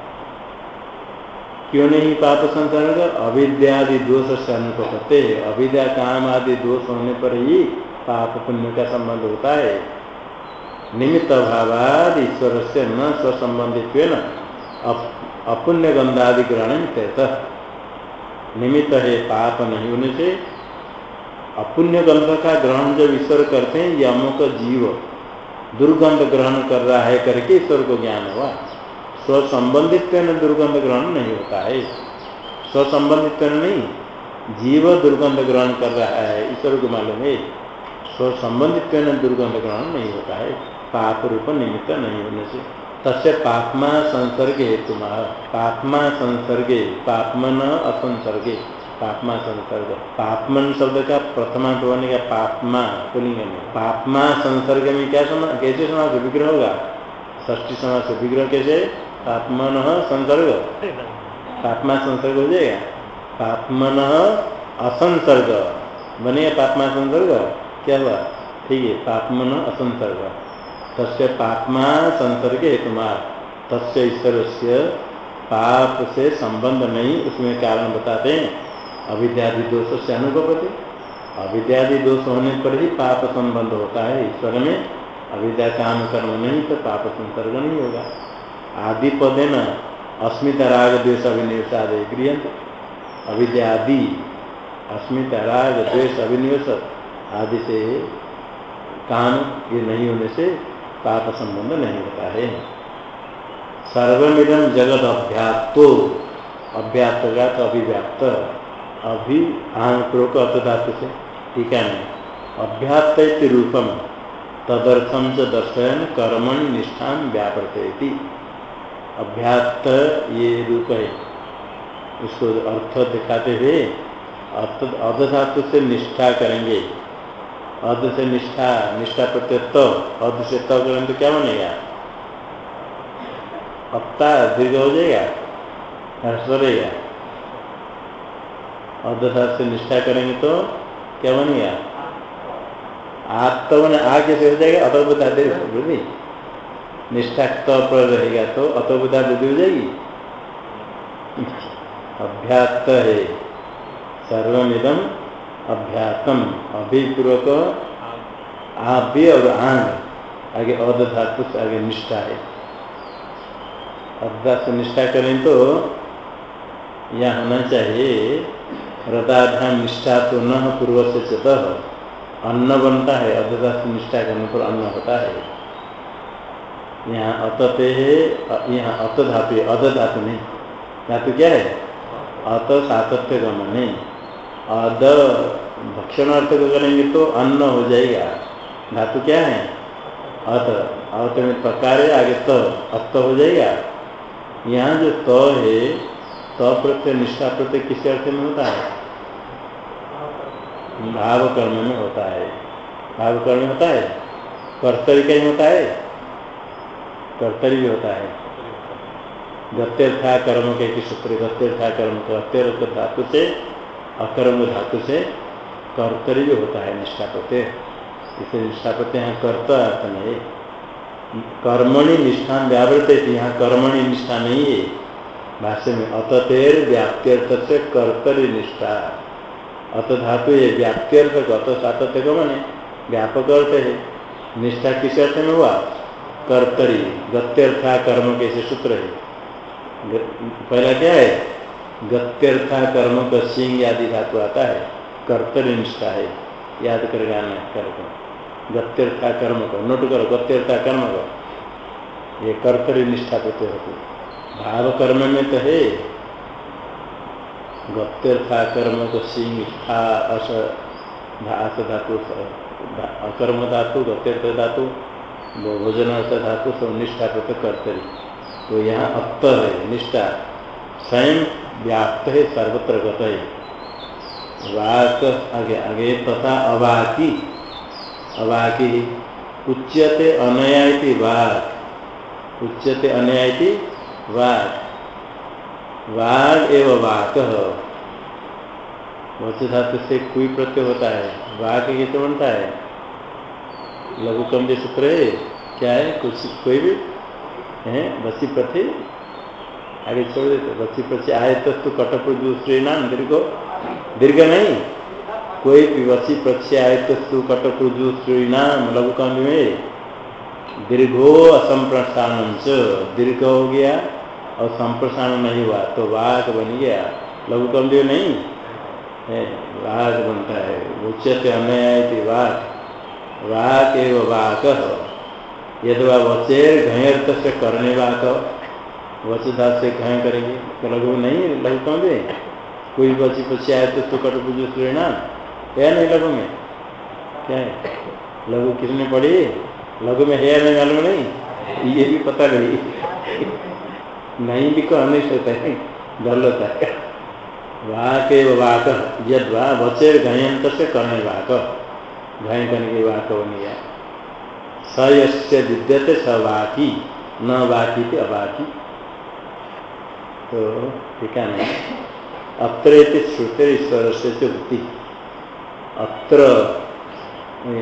क्यों नहीं पाप संसर्ग? अविद्यादि दोष से अनुपते अविद्या, काम आदि दोष होने पर ही पाप पुण्य का संबंध होता है। निमित्त अभावाद ईश्वर से न स्वसंबंधित न अपुण्य गंधादि ग्रहण निमित्त है पाप नहीं होने से अपुण्य गंध का ग्रहण जब ईश्वर करते हैं यमों का जीव दुर्गंध ग्रहण कर रहा है करके ईश्वर को ज्ञान हुआ। स्वसंबंधित दुर्गंध ग्रहण नहीं होता है। स्वसंबंधित नहीं, जीव दुर्गंध ग्रहण कर रहा है, ईश्वर को मालूम है। स्वसंबंधित दुर्गंध ग्रहण नहीं होता है। पाप रूप निमित्त नहीं होने से। तस्य पापमा संसर्गे हेतु पापमा संसर्गे, पापमन असंसर्गे। पापमा संसर्ग। पापमन शब्द का प्रथमा होने का पापमा पुलिंग में। पापमा संसर्ग में क्या समा, कैसे समाज विग्रह होगा? ष्टी समाज विग्रह कैसे? पापमन संसर्ग। पापमा संसर्ग हो जाएगा। पापमन असंसर्ग। बनेगा पापमा संसर्ग। क्या हुआ? ठीक है पापमन असंसर्ग। तस्य पापमा संसर्ग हेतु तस्य ईश्वर से पाप से संबंध नहीं, उसमें कारण बताते हैं? अविद्यादि दोष से अनुभवते अविद्यादि दोष होने पर ही पाप संबंध होता है ईश्वर में। अविद्या काम कर्म नहीं तो पाप संसर्ग नहीं होगा। आदि पदे न अस्मिता राग द्वेष अभिनिवेश आदि गृह अविद्यादि अस्मिता राग द्वेष अभिनिवेश आदि से काम ये नहीं होने से पाप संबंध नहीं होता है। सर्वमिदम जगत अभ्यात्तो अभ्यात का तो अभिव्याप्त, अभी आंक्रोक अतधातु से। टीका नहीं अभ्यात रूपम तदर्थम च दर्शन कर्मणि निष्ठान व्यापृत अभ्यात ये रूप है। उसको अर्थ दिखाते हुए अधधातु से निष्ठा करेंगे। अध से निष्ठा निष्ठा प्रत्यय अध से तो करें तो क्या बनेगा? हफ़्ता दीर्घ हो जाएगा हर्ष रहेगा अध से निष्ठा करेंगे तो क्या बनेगा? बने आ कैसे हो जाएगा अतो बुद्धा बुद्धि निष्ठा तो पर रहेगा तो अतो बुद्धा हो जाएगी। अभ्यात है। सर्वमिदम अभ्यासम अभिपूर्वक आभ्य और आंग आगे अध से आगे निष्ठा है। अर्धा से निष्ठा करें तो यह होना चाहिए। हृदयाध्यान निष्ठा तो न पूर्व से चत अन्न बनता है अधधा से निष्ठा करने पर अन्न होता है। यहाँ अतते है यहाँ अत धातु अध धातु नहीं। धातु क्या है? अत सातत्य गमन अद भक्षण अर्थ को करेंगे तो अन्न हो जाएगा। धातु क्या है? अत। अत में प्रकार है आगे त अस्त हो जाएगा। यहाँ जो त है, त प्रत्यय, निष्ठा प्रत्यय किस अर्थ में होता है? भाव कर्म में होता है। भाव कर्म होता है? कर्तरी कहीं होता है? कर्तरी होता है। गत्यर्था कर्म के सूत्र गत्यर्था कर्म गत्यर्थ धातु से, अकर्म धातु से कर्तरी होता है निष्ठापत्य इसे निष्ठापत्य यहाँ कर्ता अर्थ नहीं कर्मणि निष्ठान व्यावृत है यहाँ कर्मणि निष्ठा नहीं है। भाष्य में अततेर व्याप्त्यर्थ से कर्तरी निष्ठा। अत धातु ये व्याप्त्यर्थ अत सातत्य को मैंने, व्यापक अर्थ है। निष्ठा किस अर्थ में हुआ? कर्तरी गत्यर्था कर्म कैसे सूत्र है। पहला क्या है? गत्यर्था कर्म का सिंह आदि धातु आता है, कर्तरी निष्ठा है। याद कर गाना कर गत्यर्था कर्म। को नोट करो गत्यर्था कर्म को ये कर्तरी निष्ठा प्रत्यय होती भाव कर्म में तो है। गत्यर्था कर्म को सिंह ठा अस धातु अकर्म धातु, गत्यर्थ धातु। भोजन अर्थ धातु सब निष्ठा प्रत्यय कर्तव्य तो यहाँ अक्त है, निष्ठा। स्वयं व्याप्त है सर्वत्र गत है। वाक आगे आगे तथा अवाकी। अवाकी उच्यते अनया वाक। उच्यते अनया वाक। वाग एवं वाक। वच धातु से कोई प्रत्यय होता है। वाक ये तो बनता है। लघु कम सूत्र है क्या है? कुछ, कोई भी, है? बसी प्रति आगे छोड़ देते बच्ची पच्ची आए तो कटपुर दूसरे नाम दीर्घ दीर्घ नहीं। कोई भी बच्ची पक्षी आए तो कटपुर नाम लघु कांड में। दीर्घो असंप्रसारण दीर्घ हो गया और संप्रसारण नहीं हुआ तो वाक बन गया। लघु कांड नहीं। है? वाक बनता है। उच्चते अन्य आए थे वाक वाक वाक। यदि वचेर घयर्थ से करने वाक। वचधा से घय करेंगे लघु नहीं लघु दे कोई बची पची आए तो सुकट बुझो सुना क्या नहीं लघु में? क्या है? लघु किसने पढ़ी? लघु में है नहीं मालूम नहीं? ये भी पता नहीं। नहीं भी कह नहीं सकता है गलत है। वाक वाक। यद वा बचेर घयंत से करने वाक। घय करने की वाक बनी है। सयस्य विद्यते स वाकी न वाकी थी अवाकी तो ठीक है ना? अत्र श्रुते ईश्वर से उक्ति अत्र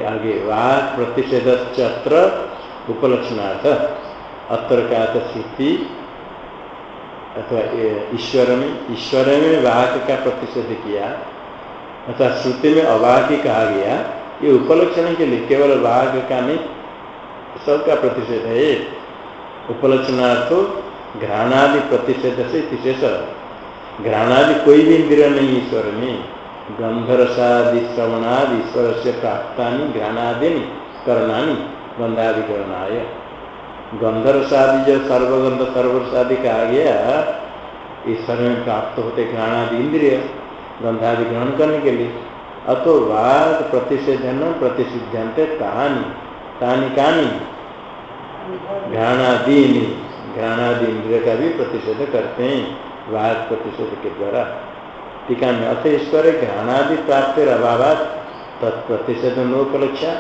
आगे, वाक प्रतिषेध अत्र उपलक्षणार्थ अत्र का श्रुति, अथवा ईश्वर में ईश्वर में वाक का प्रतिषेध किया अथवा श्रुति में अवाक कहा गया। ये उपलक्षण के लिए केवल वाघ का नहीं, सबका प्रतिषेध है उपलक्षणार्थ घ्राणादि प्रतिषेध से विशेष घ्राणादि कोई भी इंद्रिय नहीं ईश्वर में। गंधरसादि, श्रवणादि ईश्वर से प्राप्ता घ्राणादि करणानी, गंधादिकरणाय। गंधरसादि जो सर्वगंध सर्वरसादि कहा गया, ईश्वर में प्राप्त होते घ्राणादि इंद्रिय, गंधादि ग्रहण करने के लिए। अतो वाद प्रतिषेधन प्रतिषिध्यंत कहानी कहानी इंद्रिय का भी प्रतिषेध करते हैं, वाद प्रतिषेध के द्वारा। टीका में अथ ईश्वर घ्राणादि प्राप्ति अभाव तत्प्रतिषेध नोपलक्षा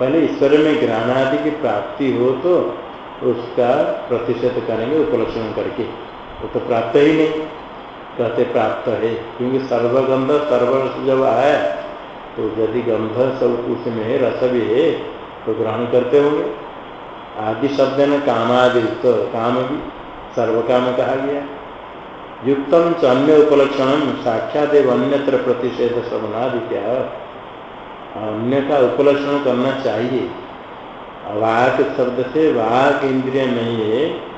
पहले ईश्वर में घ्राणादि की प्राप्ति हो तो उसका प्रतिषेध करेंगे, उपलक्षण करके। वो तो प्राप्त ही नहीं। कहते प्राप्त है। क्योंकि सर्वगंध सर्वरस जब आया तो यदि गंध सब कुछ में है, रस भी है तो ग्रहण करते होंगे। आदि शब्द न कामादियुक्त काम भी सर्व काम कहा गया। युक्तम च अन्य उपलक्षण साक्षात एवं अन्यत्र प्रतिषेध क्या अन्य का उपलक्षण करना चाहिए। वाक शब्द से वाक इंद्रिय नहीं है।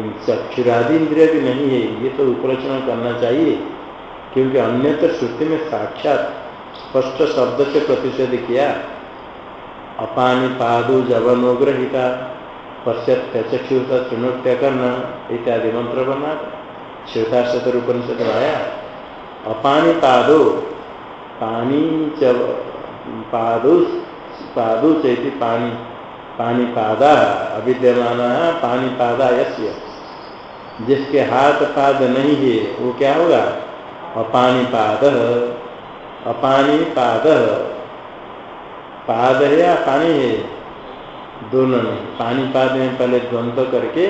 चक्षुरादि इंद्रिय भी नहीं है, ये तो उपलक्षण करना चाहिए। क्योंकि अन्यत्र श्रुति में साक्षात स्पष्ट शब्द से प्रतिषेध किया अपानी पादु जवनोग्रहिता पश्चात चक्षुषा चुनोत्य करना, इत्यादि मंत्र बना श्वेता शतर उपनिषद आया। अपानी पादो पानी जब पादु पादु चैती पानी। पानी पादा अविद्यमान पानी पादा यश्य जिसके हाथ पाद नहीं है, वो क्या होगा? अपानी पाद अपानी पाद है या पानी है? दोनों नहीं पानी पाद में पहले द्वंद्व करके,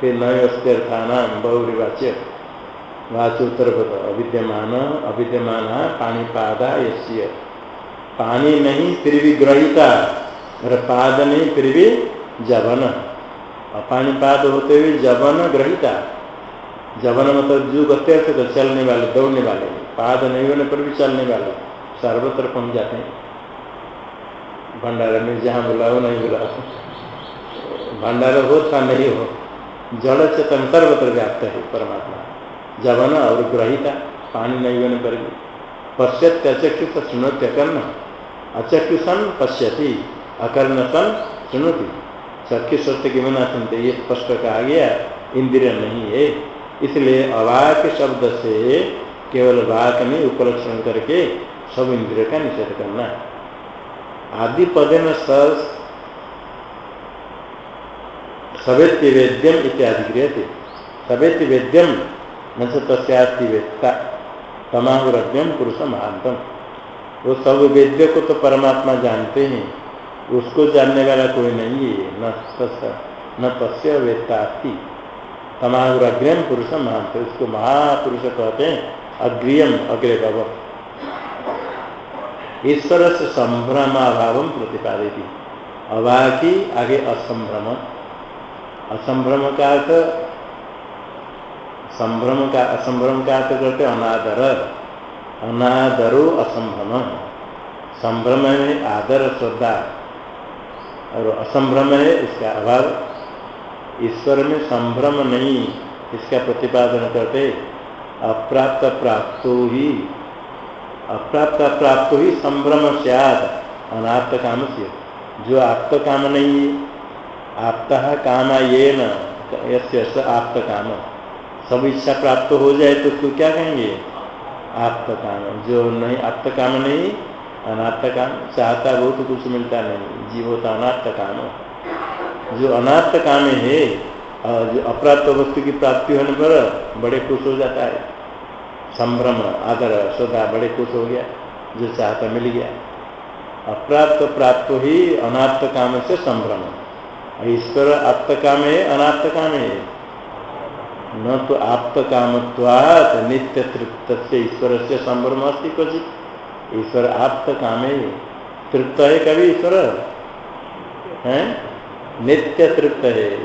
फिर नए अस्थाना बहुरिवाच्य वाच्य उत्तर अविद्यमान अविद्यमान पानी पादा यश्य पानी नहीं, फिर भी ग्रहिता। और पाद नहीं, फिर भी जबन पानी पाद होते हुए जबन ग्रहिता। जबन मतलब जो गते तो चलने वाले, दौड़ने वाले। पाद नहीं होने पर भी चलने वाले। सर्वत्र पहुँच जाते हैं। भंडारा में जहाँ बुलाओ, नहीं बुलाओ। भंडारा हो था, नहीं हो। जड़ चेतन सर्वत्र व्याप्त है परमात्मा। जवन और ग्रहिता, पानी नहीं होने पर भी। पश्यत अचक्षुष सुनोत्य कर्ण अचक्षुषन पश्यति। अकर्ण सन सुनोती। चक्षु सत्य के बिना सुनते ये स्पष्ट कहा गया, इंद्रिय नहीं है। इसलिए अवाक शब्द से केवल वाक में उपलक्षण करके सब इंद्रिय का निषेध करना। आदि पदे में सवेत्य वेद्यम इत्यादि गृहते सवेत्य वेद्यम न तस्ती वेत्ता। तमाहुरज्ञम पुरुष महानतम वो सब वेद्य को तो परमात्मा जानते हैं। उसको जानने वाला कोई नहीं है न तस्य न तस्य वेत्ता अस्थि तमाहुरग्रम पुरुष महानत उसको महापुरुष कहते हैं, अग्रियम, अग्रे भवन ईश्वर से संभ्रमाभाव प्रतिपादित अवाकी आगे असंभ्रम। असंभ्रम का अर्थ, संभ्रम का, असंभ्रम का अर्थ करते अनादर। अनादरो असंभ्रम। संभ्रम है आदर, श्रद्धा। और असंभ्रम है, इसका अभाव। ईश्वर में संभ्रम नहीं, इसका प्रतिपादन करते। अप्राप्त प्राप्त ही। अप्राप्त प्राप्त ही संभ्रम से अनाप्त काम से। जो आप्त काम नहीं है आपता काम ये न आप्त काम। सब इच्छा प्राप्त हो जाए तो उसको क्या कहेंगे? आप्त काम। जो नहीं, आप्त काम नहीं अनाप्त काम चाहता वो तो कुछ मिलता नहीं। जीव होता अनाप्त काम जो अनाथ काम है और जो अप्राप्त वस्तु की प्राप्ति होने पर बड़े खुश हो जाता है। संभ्रम, आदर, श्रद्धा बड़े खुश हो गया, जो चाहता मिल गया। अप्राप्त प्राप्त ही अनाथ काम से संभ्रम। ईश्वर आप्त काम है अनाथ काम है। न तो आप्त काम नित्य तृप्त से ईश्वर से संभ्रम क्वचित। ईश्वर आप्त काम है तृप्त है कभी ईश्वर? है? नित्य तृप्त है।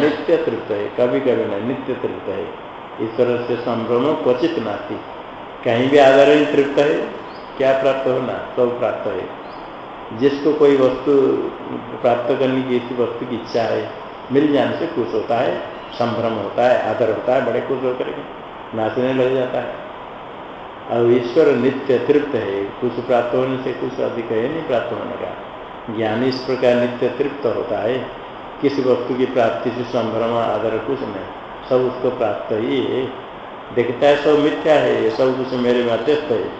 नित्य तृप्त है। कभी कभी नहीं, नित्य तृप्त है। ईश्वर से संभ्रम क्वचित नाती कहीं भी आधार ही तृप्त है, क्या प्राप्त होना? सब तो प्राप्त है। जिसको कोई वस्तु प्राप्त करने की इसी वस्तु की इच्छा है, मिल जाने से खुश होता है, संभ्रम होता है, आदर होता है, बड़े खुश होकर नाचने लग जाता है। और ईश्वर नित्य तृप्त है, कुछ प्राप्त होने से कुछ अधिक है, नहीं प्राप्त होने का। ज्ञान इस प्रकार नित्य तृप्त होता है। किसी वस्तु की प्राप्ति से संभ्रम, आदर कुछ नहीं, सब उसको प्राप्त ही है। देखता है, सब मिथ्या है, ये सब कुछ मेरे में अत्यस्त है।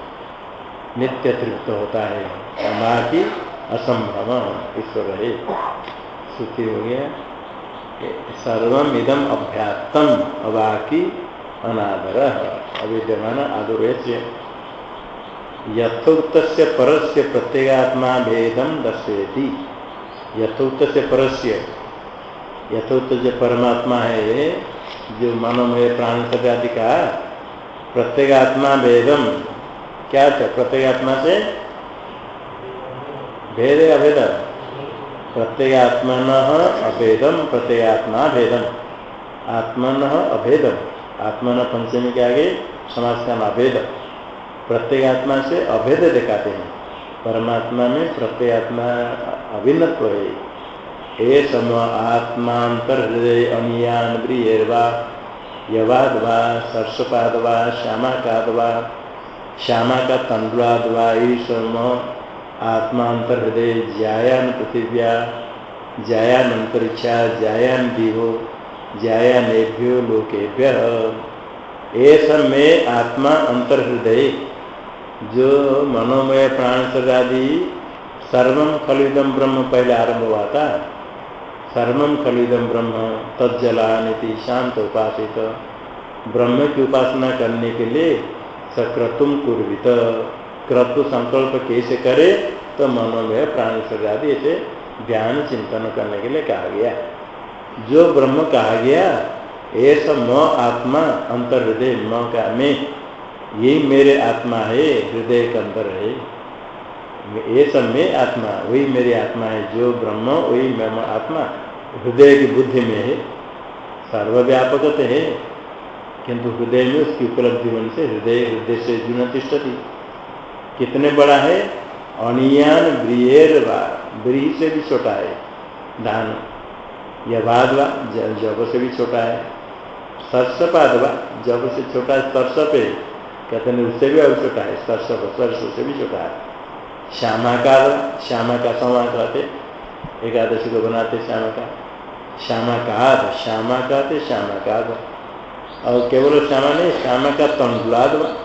नित्य तृप्त होता है। माँ की असंभ्रम, ईश्वर है। सुखी हो गया। सर्वम इदम अभ्यात्तम अबाकी अनादर। अविद्यमान आदर यथोक्त परस्य प्रत्येगात्मा भेदम दर्शयती। यथोक्त परस्य। यथोक्त जो परमात्मा है जो मनोमय प्राण आदि का प्रत्येगात्मा भेदम क्या था प्रत्येगात्मा से भेद अभेद? प्रत्येगात्मन अभेदम प्रत्येगात्मा भेदम आत्मन अभेदम आत्मन पंचमी के आगे? समाज का अभेद प्रत्येक आत्मा से अभेद दिखाते हैं। परमात्मा में प्रत्येक आत्मा अभिन्नत्व है। हे सम आत्मांतर हृदय, अनियान, ब्रियर्वा यवाद वा सरसपाद वा श्यामाकाद वा श्यामा का तंडुलाद वा ईश्वम आत्मांतर हृदय, ज्यायान पृथिव्या, ज्यायान अंतरिक्षा, ज्यायान दिहो ज्यायानेभ्यो लोकेभ्य। ऐसा में आत्मा अंतर हृदय जो मनोमय प्राण सदादि सर्वम खलिदम ब्रह्म पहले आरंभ हुआ था। सर्वम खलिदम ब्रह्म तज्जलानिति शांत उपासित। ब्रह्म की उपासना करने के लिए सक्रतुम कुर्वित। क्रतु संकल्प कैसे करे तो मनोमय प्राण आदि ऐसे ध्यान चिंतन करने के लिए कहा गया। जो ब्रह्म कहा गया ऐसा म आत्मा अंतर हृदय म का मैं यही मेरे आत्मा है, हृदय के अंदर है। ये सब में आत्मा, वही मेरी आत्मा है, जो ब्रह्म, वही मैं आत्मा। हृदय की बुद्धि में है सर्वव्यापक तो है, किंतु हृदय में उसकी उपलब्धि होने से हृदय हृदय से जुन तिष्ठती। कितने बड़ा है? अनियान ब्रियर ब्रीह से भी छोटा है, धान। या भादवा जब से भी छोटा है। सरसपादवा जब से छोटा है सरसप है कहते हैं, उससे भी और छोटा है सरसप सरस से भी छोटा है। श्यामा का श्यामा का समा कहते एकादशी को बनाते श्यामा का। श्यामा का, श्यामा कहते श्यामा का। और केवल श्यामा नहीं, श्यामा का तंडुलाद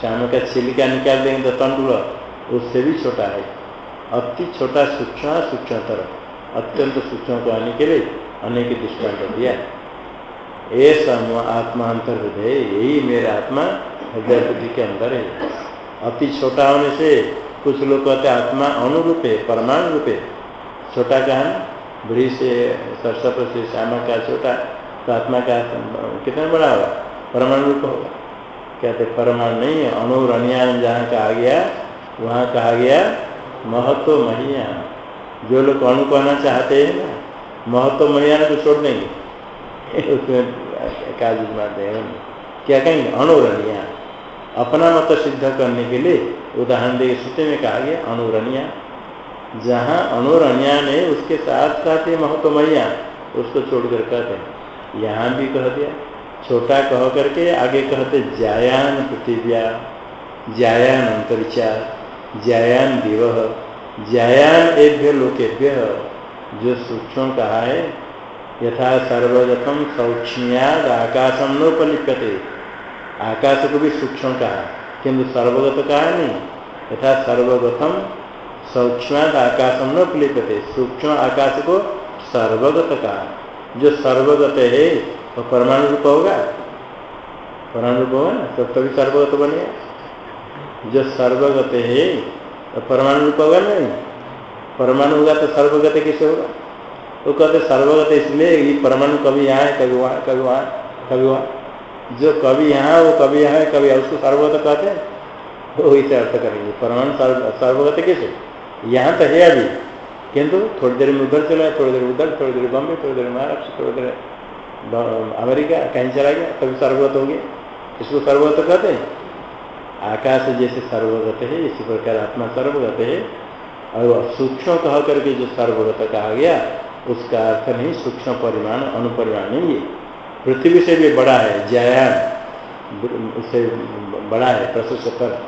श्याम का छिलका निकाल देंगे तो तंडुल उससे भी छोटा है। अति छोटा सूक्ष्म, सूक्ष्मतर, अत्यंत सूक्ष्म को आने के लिए अनेक दृष्टांत दिया। सम आत्मा अंतर हृदय, यही मेरा आत्मा हृदय बुद्धि के अंदर है। अति छोटा होने से कुछ लोग कहते आत्मा अनुरूप है, परमाणु रूप है। छोटा का है? बुढ़ी से सरसप से, श्यामा का छोटा। तो आत्मा का कितना बड़ा होगा? परमाणु रूप होगा। कहते परमाणु नहीं है अनुरणियान जहाँ कहा गया, वहाँ कहा गया, महत्व महिया। जो लोग अणु कहना चाहते हैं ना महत्व महिया को छोड़ देंगे उसमें काज मारते हैं। क्या कहेंगे? अनुरणिया। अपना मत सिद्ध करने के लिए उदाहरण दे सूत्र में कहा गया, अनुरणिया। जहाँ अनुरणिया ने उसके साथ साथ ही महत्व मैया उसको छोड़कर कहते हैं। यहाँ भी कह दिया। छोटा कह करके आगे कहते जायान पृथिव्या, जायान अंतरिक्षा, जायान दिव, जायान एभ्य लोकेभ्य। जो सूक्ष्म कहा है, यथा सर्वगतम सौक्ष्म्याद आकाशम नोपलिप्यते। आकाश को भी सूक्ष्म कहा, किंतु सर्वगत कहा नहीं। यथा सर्वगतम सौक्ष्म्याद आकाशम उपलिप्यते सूक्ष्म आकाश को सर्वगत कहा। जो सर्वगत है, वो तो परमाणु रूप होगा। परमाणु रूप होगा ना तो तभी सर्वगत बनेगा। जो सर्वगत है तो परमाणु रूप होगा नहीं। परमाणु होगा तो सर्वगत कैसे होगा? तो कहते सर्वगत इसलिए ये परमाणु कभी यहाँ है कभी वहाँ कभी वहाँ कभी वहाँ जो कभी यहाँ वो कभी यहाँ है कभी उसको सर्वगत कहते हैं। तो इसे अर्थ करेंगे। परमाणु सर्वगत कैसे? यहाँ तो है अभी। किंतु थोड़ी देर में उधर चला थोड़ी देर उधर, थोड़ी देर बॉम्बे, थोड़ी देर महाराष्ट्र, थोड़ी देर अमेरिका, कहीं चला गया, तभी सर्वगत हो गया। इसको सर्वगत कहते हैं। आकाश जैसे सर्वगत है, इसी प्रकार आत्मा सर्वगत है। और सूक्ष्म कह करके जो सर्वगत कहा गया, उसका अर्थ नहीं, सूक्ष्म परिमाण, अनुपरिमाण नहीं है। पृथ्वी से भी बड़ा है, जयान। उससे बड़ा है प्रशुषतर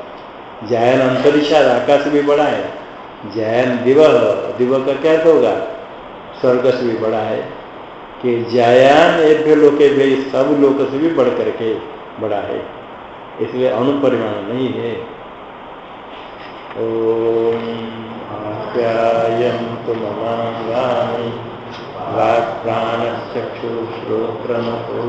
जयान अंतरिक्षा आकाश भी बड़ा है। जयान दिव दिव का क्या होगा? स्वर्ग से भी बड़ा है। कि जयान एभ्य लोके भी, सब लोक से भी बढ़ करके बड़ा है। इसलिए अनुपरिमाण नहीं है। ओम आप्यायन्तु ममाङ्गानि वाक्प्राणश्चक्षुश्रोत्रमतो